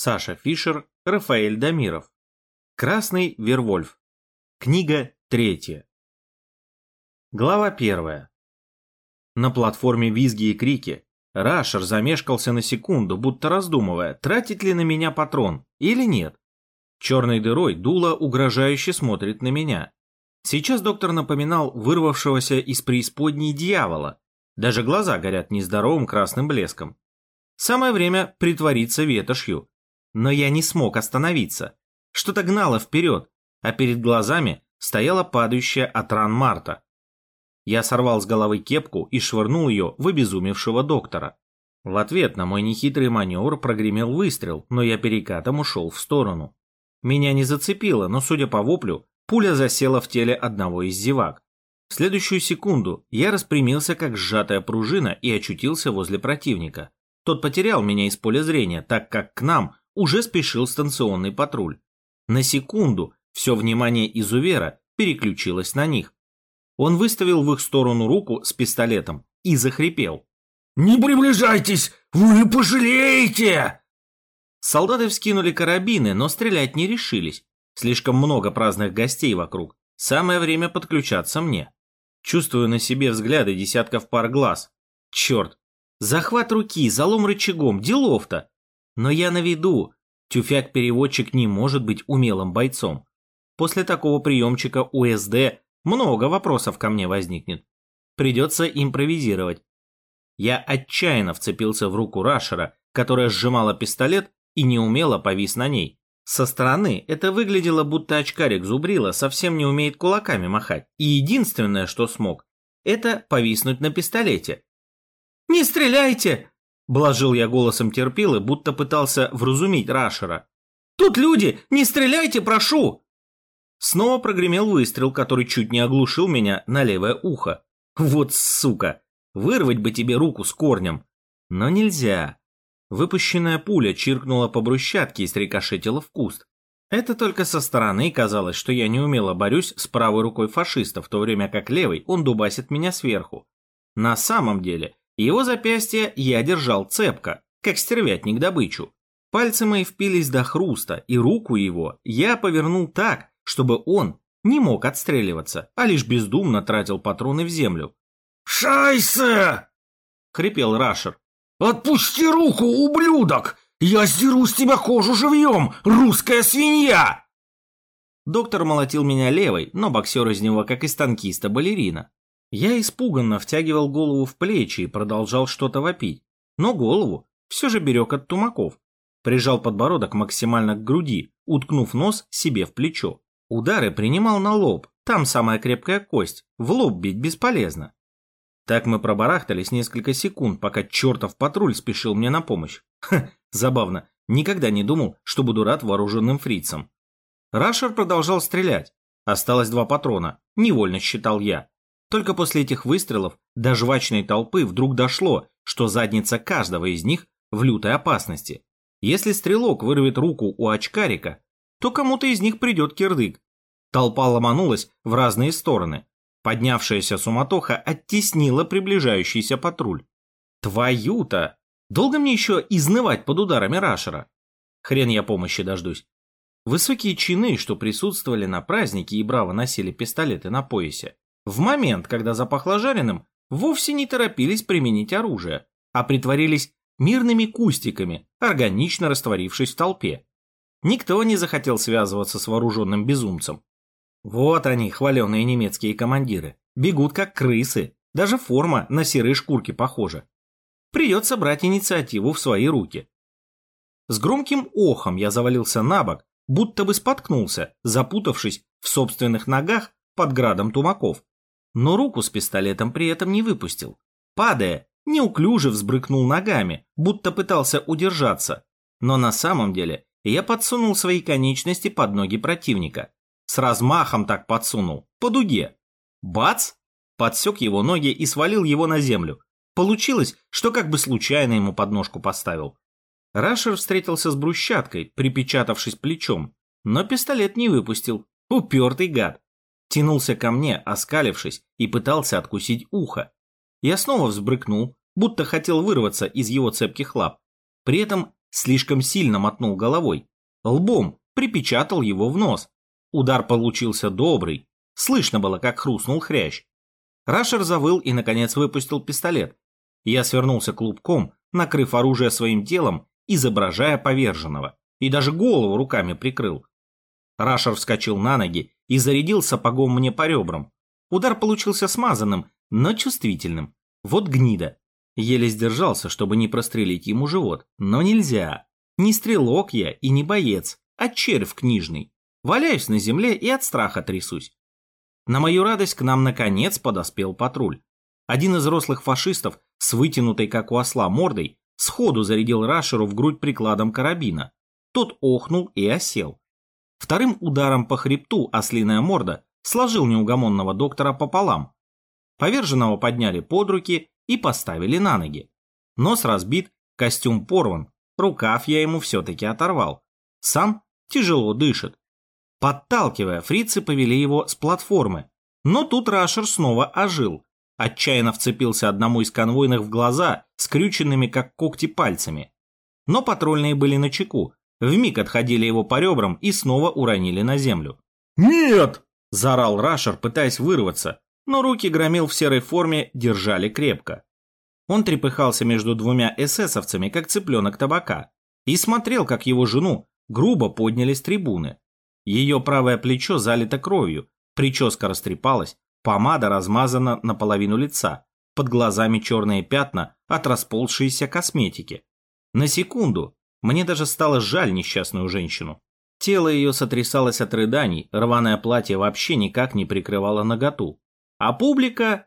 Саша Фишер, Рафаэль Дамиров. Красный Вервольф. Книга третья. Глава первая. На платформе визги и крики Рашер замешкался на секунду, будто раздумывая, тратить ли на меня патрон или нет. Черной дырой дуло угрожающе смотрит на меня. Сейчас доктор напоминал вырвавшегося из преисподней дьявола. Даже глаза горят нездоровым красным блеском. Самое время притвориться ветошью. Но я не смог остановиться. Что-то гнало вперед, а перед глазами стояла падающая от ран Марта. Я сорвал с головы кепку и швырнул ее в обезумевшего доктора. В ответ на мой нехитрый маневр прогремел выстрел, но я перекатом ушел в сторону. Меня не зацепило, но, судя по воплю, пуля засела в теле одного из зевак. В следующую секунду я распрямился, как сжатая пружина, и очутился возле противника. Тот потерял меня из поля зрения, так как к нам уже спешил станционный патруль. На секунду все внимание изувера переключилось на них. Он выставил в их сторону руку с пистолетом и захрипел. «Не приближайтесь! Вы пожалеете!» Солдаты вскинули карабины, но стрелять не решились. Слишком много праздных гостей вокруг. Самое время подключаться мне. Чувствую на себе взгляды десятков пар глаз. Черт! Захват руки, залом рычагом, делов-то! Но я на виду. Тюфяк-переводчик не может быть умелым бойцом. После такого приемчика УСД много вопросов ко мне возникнет. Придется импровизировать. Я отчаянно вцепился в руку Рашера, которая сжимала пистолет и неумело повис на ней. Со стороны это выглядело, будто очкарик зубрила совсем не умеет кулаками махать, и единственное, что смог, это повиснуть на пистолете. «Не стреляйте!» – блажил я голосом терпилы, будто пытался вразумить Рашера. «Тут люди! Не стреляйте, прошу!» Снова прогремел выстрел, который чуть не оглушил меня на левое ухо. Вот сука! Вырвать бы тебе руку с корнем! Но нельзя. Выпущенная пуля чиркнула по брусчатке и срикошетила в куст. Это только со стороны казалось, что я неумело борюсь с правой рукой фашиста, в то время как левой он дубасит меня сверху. На самом деле, его запястье я держал цепко, как стервятник добычу. Пальцы мои впились до хруста, и руку его я повернул так, чтобы он не мог отстреливаться, а лишь бездумно тратил патроны в землю. «Шайсе!» — хрипел Рашер. «Отпусти руку, ублюдок! Я сдеру с тебя кожу живьем, русская свинья!» Доктор молотил меня левой, но боксер из него как из танкиста балерина. Я испуганно втягивал голову в плечи и продолжал что-то вопить, но голову все же берег от тумаков. Прижал подбородок максимально к груди, уткнув нос себе в плечо. Удары принимал на лоб, там самая крепкая кость, в лоб бить бесполезно. Так мы пробарахтались несколько секунд, пока чертов патруль спешил мне на помощь. Ха, забавно, никогда не думал, что буду рад вооруженным фрицам. Рашер продолжал стрелять. Осталось два патрона, невольно считал я. Только после этих выстрелов до жвачной толпы вдруг дошло, что задница каждого из них в лютой опасности. Если стрелок вырвет руку у очкарика, то кому-то из них придет кирдык. Толпа ломанулась в разные стороны. Поднявшаяся суматоха оттеснила приближающийся патруль. Твою-то! Долго мне еще изнывать под ударами Рашера? Хрен я помощи дождусь. Высокие чины, что присутствовали на празднике и браво носили пистолеты на поясе, в момент, когда запахло жареным, вовсе не торопились применить оружие, а притворились мирными кустиками, органично растворившись в толпе. Никто не захотел связываться с вооруженным безумцем. Вот они, хваленые немецкие командиры. Бегут как крысы. Даже форма на серые шкурки похожа. Придется брать инициативу в свои руки. С громким охом я завалился на бок, будто бы споткнулся, запутавшись в собственных ногах под градом тумаков. Но руку с пистолетом при этом не выпустил. Падая, неуклюже взбрыкнул ногами, будто пытался удержаться. Но на самом деле я подсунул свои конечности под ноги противника. С размахом так подсунул, по дуге. Бац! Подсек его ноги и свалил его на землю. Получилось, что как бы случайно ему подножку поставил. Рашер встретился с брусчаткой, припечатавшись плечом, но пистолет не выпустил. Упертый гад. Тянулся ко мне, оскалившись, и пытался откусить ухо. Я снова взбрыкнул, будто хотел вырваться из его цепких лап. При этом слишком сильно мотнул головой. Лбом припечатал его в нос. Удар получился добрый. Слышно было, как хрустнул хрящ. Рашер завыл и, наконец, выпустил пистолет. Я свернулся клубком, накрыв оружие своим телом, изображая поверженного, и даже голову руками прикрыл. Рашер вскочил на ноги и зарядил сапогом мне по ребрам. Удар получился смазанным, но чувствительным. Вот гнида. Еле сдержался, чтобы не прострелить ему живот, но нельзя. Не стрелок я и не боец, а червь книжный. Валяюсь на земле и от страха трясусь. На мою радость к нам наконец подоспел патруль. Один из рослых фашистов с вытянутой, как у осла, мордой сходу зарядил Рашеру в грудь прикладом карабина. Тот охнул и осел. Вторым ударом по хребту ослиная морда сложил неугомонного доктора пополам. Поверженного подняли под руки и поставили на ноги. Нос разбит, костюм порван, рукав я ему все-таки оторвал. Сам тяжело дышит. Подталкивая, фрицы повели его с платформы. Но тут Рашер снова ожил. Отчаянно вцепился одному из конвойных в глаза, скрюченными как когти пальцами. Но патрульные были на чеку, вмиг отходили его по ребрам и снова уронили на землю. «Нет!» – заорал Рашер, пытаясь вырваться, но руки громил в серой форме держали крепко. Он трепыхался между двумя эсэсовцами, как цыпленок табака, и смотрел, как его жену грубо подняли с трибуны. Ее правое плечо залито кровью, прическа растрепалась, помада размазана наполовину лица, под глазами черные пятна от расползшейся косметики. На секунду мне даже стало жаль несчастную женщину. Тело ее сотрясалось от рыданий, рваное платье вообще никак не прикрывало наготу. А публика...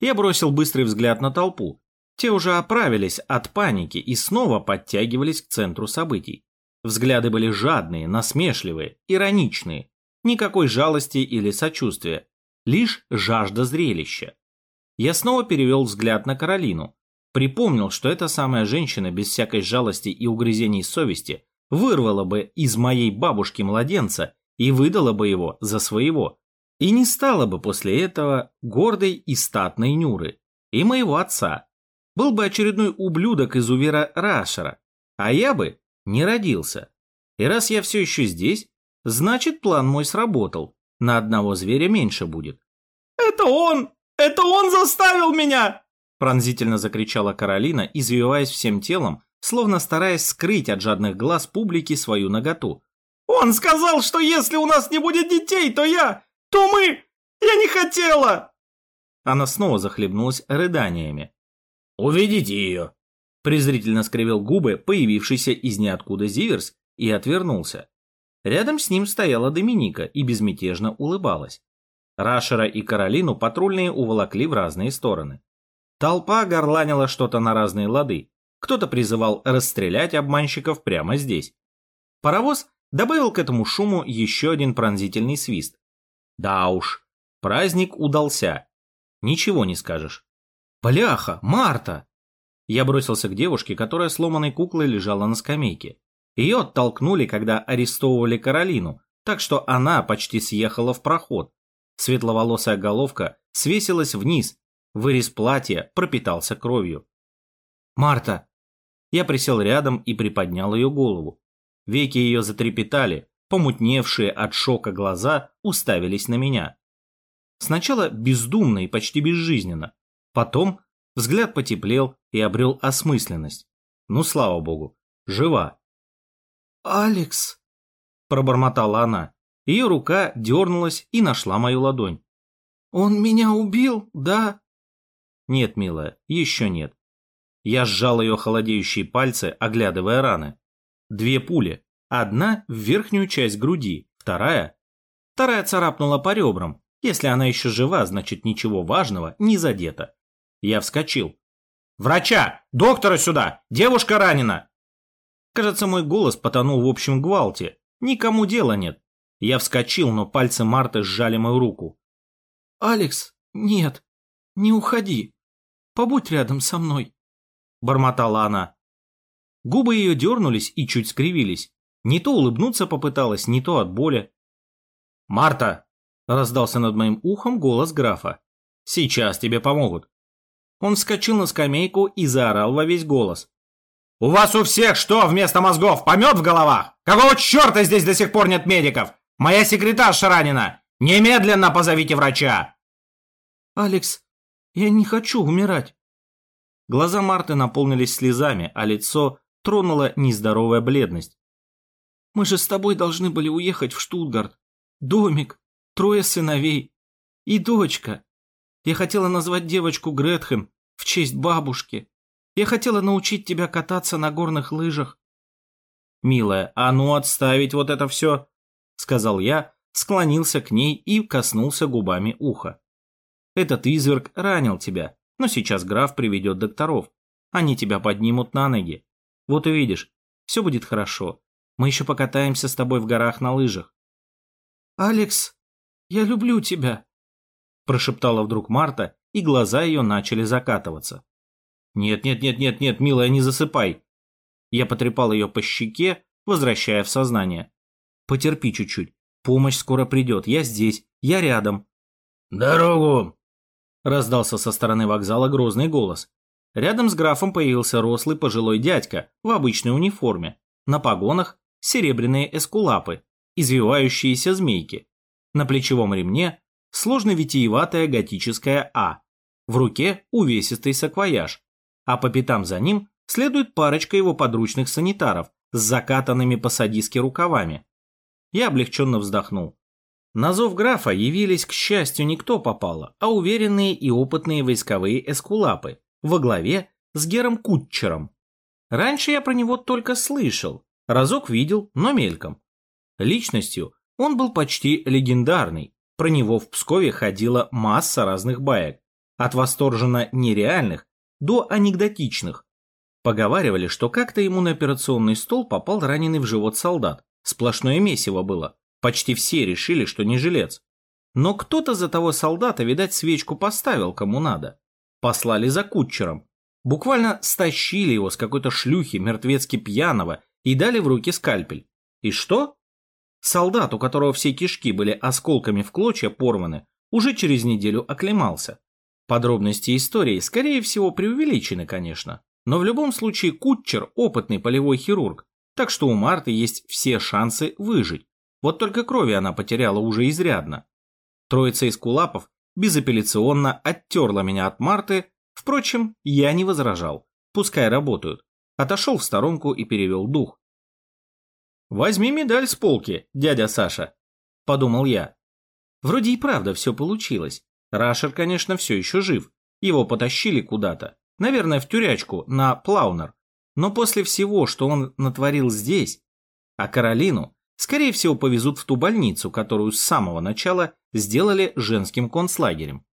Я бросил быстрый взгляд на толпу. Те уже оправились от паники и снова подтягивались к центру событий. Взгляды были жадные, насмешливые, ироничные. Никакой жалости или сочувствия. Лишь жажда зрелища. Я снова перевел взгляд на Каролину. Припомнил, что эта самая женщина без всякой жалости и угрызений совести вырвала бы из моей бабушки младенца и выдала бы его за своего. И не стала бы после этого гордой и статной Нюры. И моего отца. Был бы очередной ублюдок из Увера Рашера. А я бы не родился. И раз я все еще здесь, значит план мой сработал. На одного зверя меньше будет. «Это он! Это он заставил меня!» Пронзительно закричала Каролина, извиваясь всем телом, словно стараясь скрыть от жадных глаз публики свою наготу. «Он сказал, что если у нас не будет детей, то я... то мы... я не хотела!» Она снова захлебнулась рыданиями. «Уведите ее!» презрительно скривил губы появившийся из ниоткуда Зиверс и отвернулся. Рядом с ним стояла Доминика и безмятежно улыбалась. Рашера и Каролину патрульные уволокли в разные стороны. Толпа горланила что-то на разные лады. Кто-то призывал расстрелять обманщиков прямо здесь. Паровоз добавил к этому шуму еще один пронзительный свист. Да уж, праздник удался. Ничего не скажешь. «Бляха, Марта!» Я бросился к девушке, которая сломанной куклой лежала на скамейке. Ее оттолкнули, когда арестовывали Каролину, так что она почти съехала в проход. Светловолосая головка свесилась вниз, вырез платья пропитался кровью. «Марта!» Я присел рядом и приподнял ее голову. Веки ее затрепетали, помутневшие от шока глаза уставились на меня. Сначала бездумно и почти безжизненно, потом Взгляд потеплел и обрел осмысленность. Ну, слава богу, жива. «Алекс!» – пробормотала она. Ее рука дернулась и нашла мою ладонь. «Он меня убил, да?» «Нет, милая, еще нет». Я сжал ее холодеющие пальцы, оглядывая раны. Две пули. Одна в верхнюю часть груди, вторая... Вторая царапнула по ребрам. Если она еще жива, значит ничего важного не задето. Я вскочил. «Врача! Доктора сюда! Девушка ранена!» Кажется, мой голос потонул в общем гвалте. Никому дела нет. Я вскочил, но пальцы Марты сжали мою руку. «Алекс, нет, не уходи. Побудь рядом со мной», — бормотала она. Губы ее дернулись и чуть скривились. Не то улыбнуться попыталась, не то от боли. «Марта!» — раздался над моим ухом голос графа. «Сейчас тебе помогут». Он вскочил на скамейку и заорал во весь голос. У вас у всех что вместо мозгов? Помет в головах? Какого черта здесь до сих пор нет медиков? Моя секретарша ранена! Немедленно позовите врача!» «Алекс, я не хочу умирать!» Глаза Марты наполнились слезами, а лицо тронула нездоровая бледность. «Мы же с тобой должны были уехать в Штутгарт. Домик, трое сыновей и дочка. Я хотела назвать девочку Гретхен в честь бабушки. Я хотела научить тебя кататься на горных лыжах. «Милая, а ну отставить вот это все!» — сказал я, склонился к ней и коснулся губами уха. «Этот изверг ранил тебя, но сейчас граф приведет докторов. Они тебя поднимут на ноги. Вот увидишь, все будет хорошо. Мы еще покатаемся с тобой в горах на лыжах». «Алекс, я люблю тебя», — прошептала вдруг Марта, и глаза ее начали закатываться. «Нет, нет, нет, нет, нет, милая, не засыпай!» Я потрепал ее по щеке, возвращая в сознание. «Потерпи чуть-чуть. Помощь скоро придет. Я здесь. Я рядом». «Дорогу!» Раздался со стороны вокзала грозный голос. Рядом с графом появился рослый пожилой дядька в обычной униформе. На погонах серебряные эскулапы, извивающиеся змейки. На плечевом ремне сложно витиеватая готическая А. В руке увесистый саквояж а по пятам за ним следует парочка его подручных санитаров с закатанными по рукавами. Я облегченно вздохнул. На зов графа явились, к счастью, не кто попало, а уверенные и опытные войсковые эскулапы во главе с Гером Кутчером. Раньше я про него только слышал, разок видел, но мельком. Личностью он был почти легендарный, про него в Пскове ходила масса разных баек, от восторженно нереальных до анекдотичных. Поговаривали, что как-то ему на операционный стол попал раненый в живот солдат. Сплошное месиво было. Почти все решили, что не жилец. Но кто-то за того солдата, видать, свечку поставил кому надо. Послали за кутчером. Буквально стащили его с какой-то шлюхи мертвецки пьяного и дали в руки скальпель. И что? Солдат, у которого все кишки были осколками в клочья порваны, уже через неделю оклемался. Подробности истории, скорее всего, преувеличены, конечно. Но в любом случае Кутчер – опытный полевой хирург, так что у Марты есть все шансы выжить. Вот только крови она потеряла уже изрядно. Троица из кулапов безапелляционно оттерла меня от Марты, впрочем, я не возражал. Пускай работают. Отошел в сторонку и перевел дух. «Возьми медаль с полки, дядя Саша», – подумал я. Вроде и правда все получилось. Рашер, конечно, все еще жив. Его потащили куда-то. Наверное, в тюрячку, на Плаунер. Но после всего, что он натворил здесь... А Каролину, скорее всего, повезут в ту больницу, которую с самого начала сделали женским концлагерем.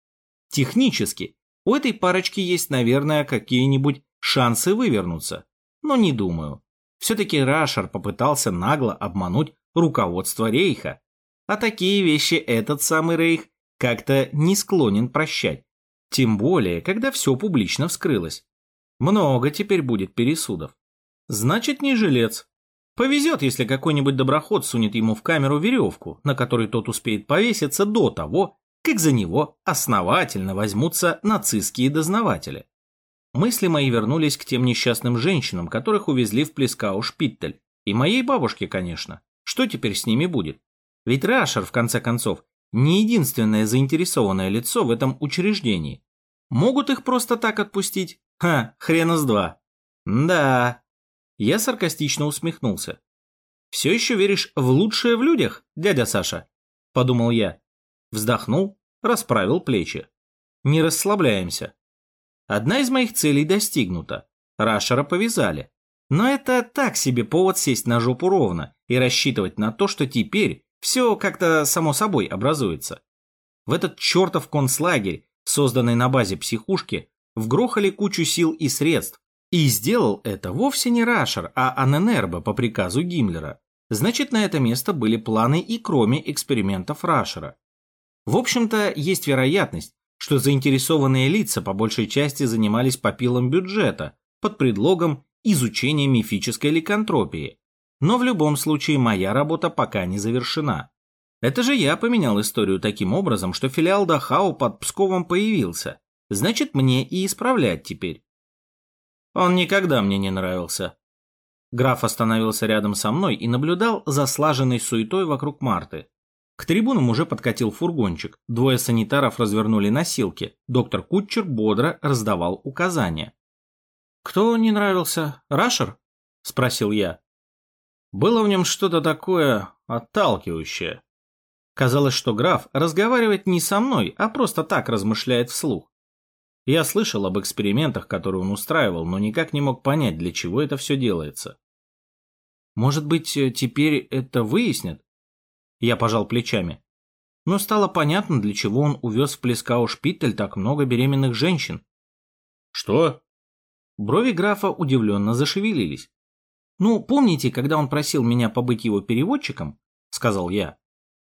Технически, у этой парочки есть, наверное, какие-нибудь шансы вывернуться. Но не думаю. Все-таки Рашер попытался нагло обмануть руководство Рейха. А такие вещи этот самый Рейх как-то не склонен прощать. Тем более, когда все публично вскрылось. Много теперь будет пересудов. Значит, не жилец. Повезет, если какой-нибудь доброход сунет ему в камеру веревку, на которой тот успеет повеситься до того, как за него основательно возьмутся нацистские дознаватели. Мысли мои вернулись к тем несчастным женщинам, которых увезли в Плескау-Шпиттель. И моей бабушке, конечно. Что теперь с ними будет? Ведь Рашер, в конце концов, не единственное заинтересованное лицо в этом учреждении. Могут их просто так отпустить? Ха, хрена с два. Да. Я саркастично усмехнулся. Все еще веришь в лучшее в людях, дядя Саша? Подумал я. Вздохнул, расправил плечи. Не расслабляемся. Одна из моих целей достигнута. Рашера повязали. Но это так себе повод сесть на жопу ровно и рассчитывать на то, что теперь все как-то само собой образуется. В этот чертов концлагерь, созданный на базе психушки, вгрохали кучу сил и средств. И сделал это вовсе не Рашер, а Аненербо по приказу Гиммлера. Значит, на это место были планы и кроме экспериментов Рашера. В общем-то, есть вероятность, что заинтересованные лица по большей части занимались попилом бюджета под предлогом изучения мифической ликантропии, но в любом случае моя работа пока не завершена. Это же я поменял историю таким образом, что филиал Дахау под Псковом появился. Значит, мне и исправлять теперь. Он никогда мне не нравился. Граф остановился рядом со мной и наблюдал за слаженной суетой вокруг Марты. К трибунам уже подкатил фургончик, двое санитаров развернули носилки, доктор Кутчер бодро раздавал указания. «Кто не нравился? Рашер?» – спросил я. Было в нем что-то такое отталкивающее. Казалось, что граф разговаривает не со мной, а просто так размышляет вслух. Я слышал об экспериментах, которые он устраивал, но никак не мог понять, для чего это все делается. Может быть, э, теперь это выяснят? Я пожал плечами. Но стало понятно, для чего он увез в Плескау-Шпиттель так много беременных женщин. Что? Брови графа удивленно зашевелились. «Ну, помните, когда он просил меня побыть его переводчиком?» — сказал я.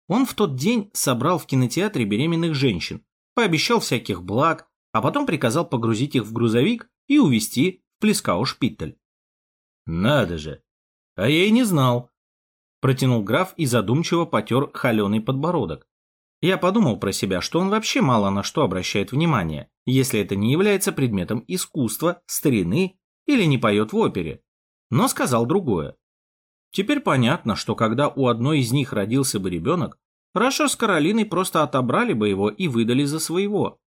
Он в тот день собрал в кинотеатре беременных женщин, пообещал всяких благ, а потом приказал погрузить их в грузовик и увезти в Плескау-Шпиттель. «Надо же! А я и не знал. Протянул граф и задумчиво потер холеный подбородок. Я подумал про себя, что он вообще мало на что обращает внимание, если это не является предметом искусства, старины или не поет в опере. Но сказал другое. Теперь понятно, что когда у одной из них родился бы ребенок, Раша с Каролиной просто отобрали бы его и выдали за своего.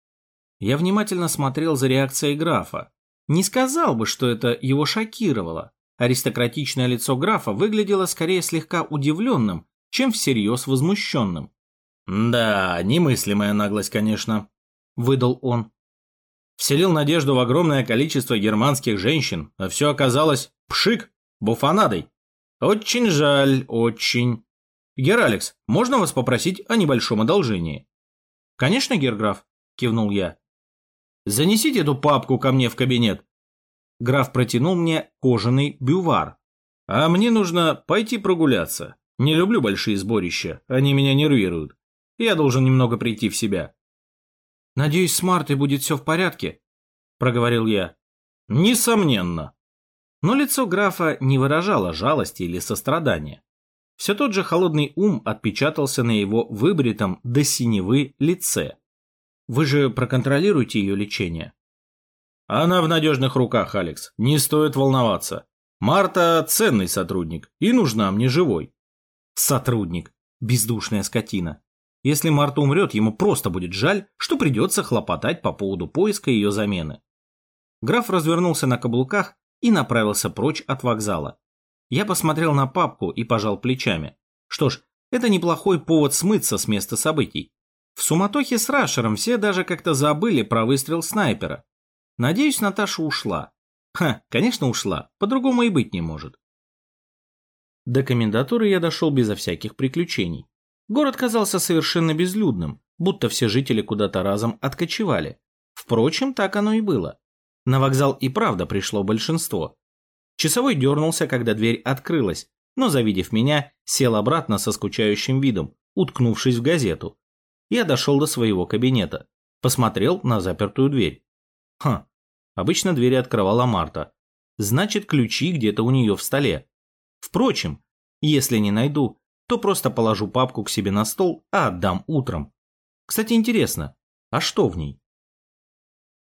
Я внимательно смотрел за реакцией графа. Не сказал бы, что это его шокировало, Аристократичное лицо графа выглядело скорее слегка удивленным, чем всерьез возмущенным. «Да, немыслимая наглость, конечно», — выдал он. Вселил надежду в огромное количество германских женщин, а все оказалось пшик, буфанадой. Очень жаль, очень. Гералекс, можно вас попросить о небольшом одолжении? Конечно, герграф, кивнул я. Занесите эту папку ко мне в кабинет. Граф протянул мне кожаный бювар. «А мне нужно пойти прогуляться. Не люблю большие сборища, они меня нервируют. Я должен немного прийти в себя». «Надеюсь, с Мартой будет все в порядке», — проговорил я. «Несомненно». Но лицо графа не выражало жалости или сострадания. Все тот же холодный ум отпечатался на его выбритом до синевы лице. «Вы же проконтролируете ее лечение?» Она в надежных руках, Алекс. Не стоит волноваться. Марта – ценный сотрудник и нужна мне живой. Сотрудник. Бездушная скотина. Если Марта умрет, ему просто будет жаль, что придется хлопотать по поводу поиска ее замены. Граф развернулся на каблуках и направился прочь от вокзала. Я посмотрел на папку и пожал плечами. Что ж, это неплохой повод смыться с места событий. В суматохе с Рашером все даже как-то забыли про выстрел снайпера. Надеюсь, Наташа ушла. Ха, конечно, ушла. По-другому и быть не может. До комендатуры я дошел безо всяких приключений. Город казался совершенно безлюдным, будто все жители куда-то разом откочевали. Впрочем, так оно и было. На вокзал и правда пришло большинство. Часовой дернулся, когда дверь открылась, но, завидев меня, сел обратно со скучающим видом, уткнувшись в газету. Я дошел до своего кабинета, посмотрел на запертую дверь. Ха, обычно двери открывала Марта. Значит, ключи где-то у нее в столе. Впрочем, если не найду, то просто положу папку к себе на стол, а отдам утром. Кстати, интересно, а что в ней?